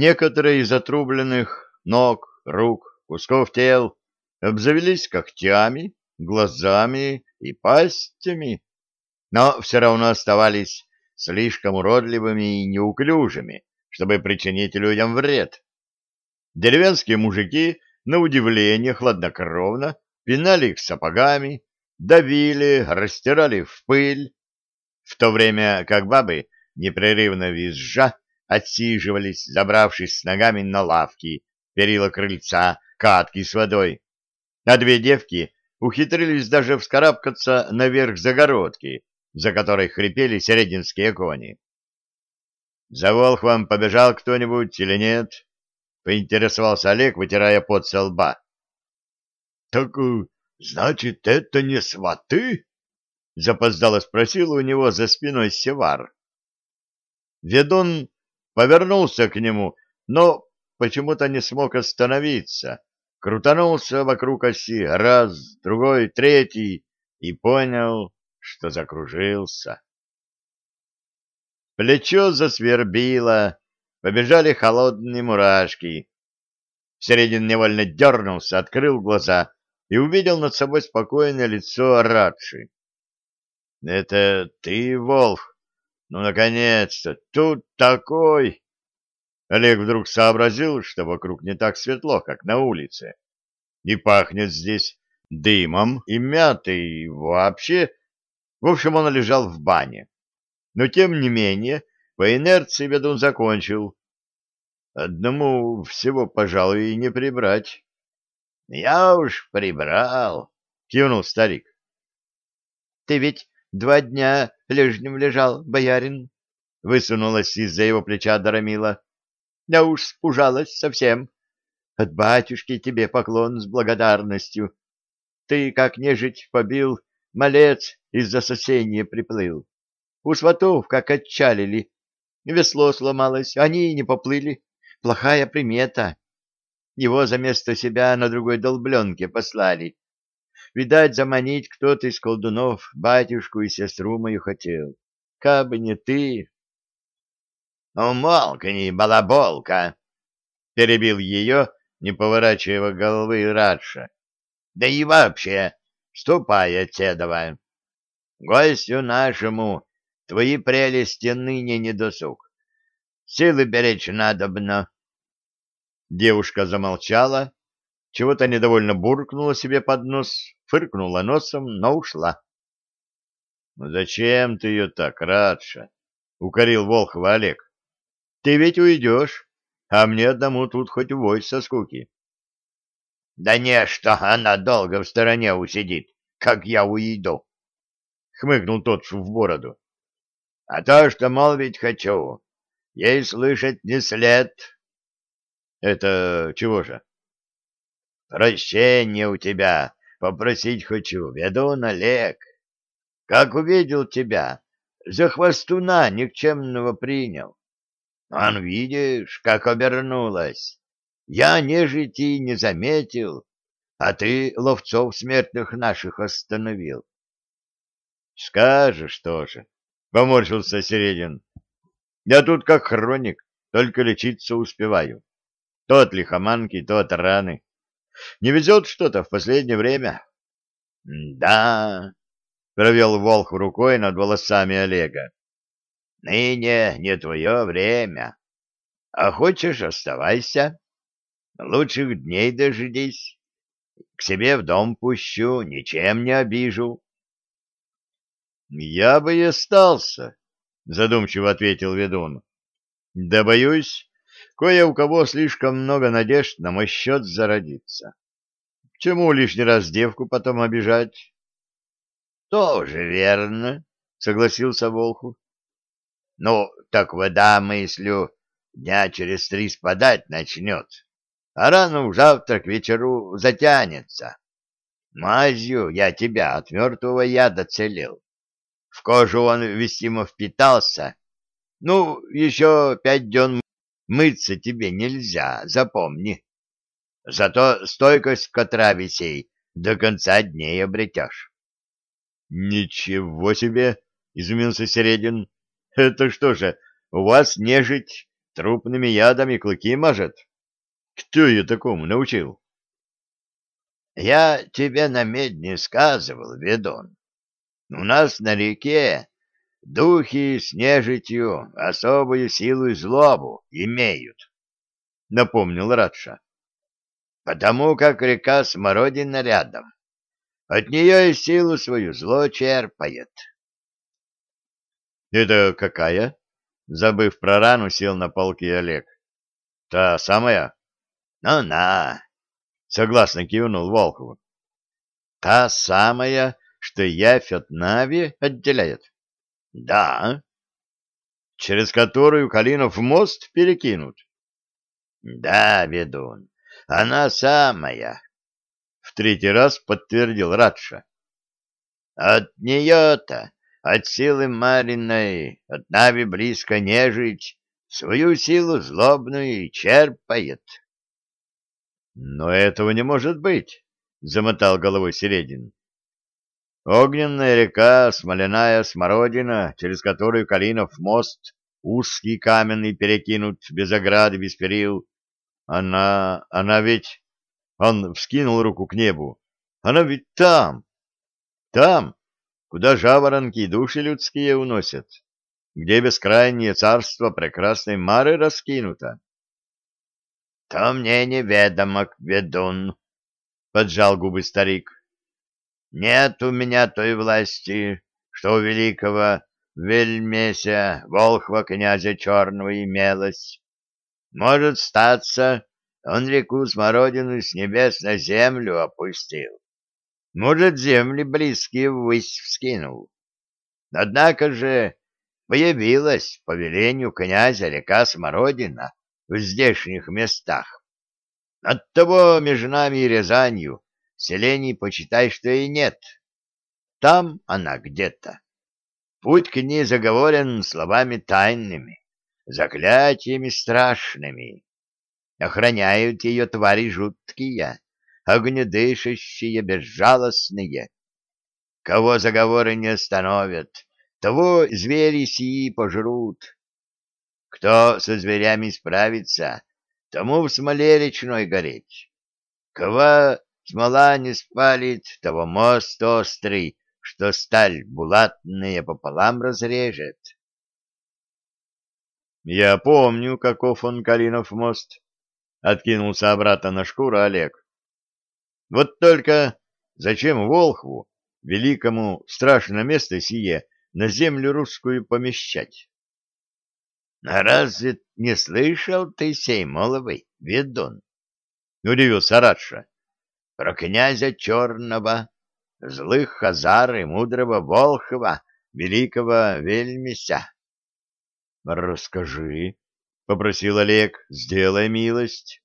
Некоторые из отрубленных ног, рук, кусков тел обзавелись когтями, глазами и пастями, но все равно оставались слишком уродливыми и неуклюжими, чтобы причинить людям вред. Деревенские мужики, на удивление, хладнокровно пинали их сапогами, давили, растирали в пыль, в то время как бабы, непрерывно визжа, отсиживались, забравшись с ногами на лавки, перила крыльца, катки с водой. А две девки ухитрились даже вскарабкаться наверх загородки, за которой хрипели серединские кони. — За Волхвом побежал кто-нибудь или нет? — поинтересовался Олег, вытирая пот со лба. — Так, э, значит, это не сваты? — запоздало спросил у него за спиной Севар. Ведун повернулся к нему, но почему-то не смог остановиться. Крутанулся вокруг оси раз, другой, третий и понял, что закружился. Плечо засвербило, побежали холодные мурашки. Середин невольно дернулся, открыл глаза и увидел над собой спокойное лицо Радши. — Это ты, Волф? Ну, наконец-то! Тут такой... Олег вдруг сообразил, что вокруг не так светло, как на улице. И пахнет здесь дымом и мятой, и вообще... В общем, он лежал в бане. Но, тем не менее, по инерции ведун закончил. Одному всего, пожалуй, и не прибрать. — Я уж прибрал, — кивнул старик. — Ты ведь два дня лежнем лежал, боярин, — высунулась из-за его плеча Дарамила. — Я уж спужалась совсем. От батюшки тебе поклон с благодарностью. Ты, как нежить побил, малец из-за сосенья приплыл. У сватов как отчалили. Весло сломалось, они и не поплыли. Плохая примета. Его за место себя на другой долбленке послали. Видать, заманить кто-то из колдунов батюшку и сестру мою хотел. Кабы не ты... — Умолкни, балаболка! — перебил ее, не поворачивая головы Радша. — Да и вообще, ступай отседова. Гостю нашему твои прелести ныне не досуг. Силы беречь надобно. Девушка замолчала, чего-то недовольно буркнула себе под нос, фыркнула носом, но ушла. «Ну — Зачем ты ее так, Радша? — укорил Волхова Олег. — Ты ведь уйдешь, а мне одному тут хоть вой со скуки. — Да не, что она долго в стороне усидит, как я уйду, — хмыкнул тот в бороду. — А то, что молвить хочу, ей слышать не след. — Это чего же? Прощения у тебя попросить хочу, ведун Олег. Как увидел тебя, за хвостуна никчемного принял. Он, видишь, как обернулась. Я нежити не заметил, а ты ловцов смертных наших остановил. — Скажешь тоже, — поморщился Середин. — Я тут как хроник, только лечиться успеваю. То от лихоманки, то раны. Не везет что-то в последнее время. — Да, — провел Волх рукой над волосами Олега. — Ныне не твое время. А хочешь, оставайся. Лучших дней дождись. К себе в дом пущу, ничем не обижу. — Я бы и остался, — задумчиво ответил ведун. — Да боюсь, Кое у кого слишком много надежд на мой счет зародиться. Чему лишний раз девку потом обижать? — Тоже верно, — согласился Волху. — Ну, так вода, мыслю, дня через три спадать начнет, а рано завтра к вечеру затянется. Мазью я тебя от мертвого яда целил. В кожу он вестимо впитался. Ну, еще пять дён Мыться тебе нельзя, запомни. Зато стойкость к отраве сей до конца дней обретешь. — Ничего себе! — изумился Середин. — Это что же, у вас нежить трупными ядами клыки мажет. Кто ее такому научил? Я тебе на медне сказывал, ведун. У нас на реке духи с нежитью особую силу и злобу имеют, — напомнил Радша. Потому как река Смородина рядом. От нее и силу свою зло черпает. — Это какая? — забыв про рану, сел на полки Олег. — Та самая? — Ну на! — согласно кивнул Волхов. — Та самая, что от Нави отделяет? — Да. — Через которую Калинов мост перекинут? — Да, ведун, она самая, — в третий раз подтвердил Радша. — От нее-то от силы Мариной, от Нави близко нежить, свою силу злобную черпает. — Но этого не может быть, — замотал головой Середин. Огненная река, смоляная смородина, через которую Калинов мост, узкий каменный перекинут, без ограды, без перил. Она, она ведь... Он вскинул руку к небу. Она ведь там, там, куда жаворонки и души людские уносят, где бескрайнее царство прекрасной Мары раскинуто. — То мне неведомо, ведун, — поджал губы старик. — Нет у меня той власти, что у великого вельмеся волхва князя черного имелось. Может, статься, он реку Смородину с небес на землю опустил. Может, земли близкие ввысь вскинул. Однако же появилась по велению князя река Смородина в здешних местах. Оттого между нами и Рязанью селений, почитай, что и нет. Там она где-то. Путь к ней заговорен словами тайными, заклятиями страшными. Охраняют ее твари жуткие, огнедышащие, безжалостные. Кого заговоры не остановят, того звери сии пожрут. Кто со зверями справится, тому в смоле речной гореть. Кого смола не спалит, того мост острый, что сталь булатная пополам разрежет. Я помню, каков он, Калинов мост. Откинулся обратно на шкуру Олег. Вот только зачем Волхву, великому, страшное место сие, на землю русскую помещать? — А разве не слышал ты сей моловый, ведун? — удивился Радша. — Про князя Черного, злых хазар и мудрого Волхова, великого Вельмеся. — Расскажи, — попросил Олег, — сделай милость.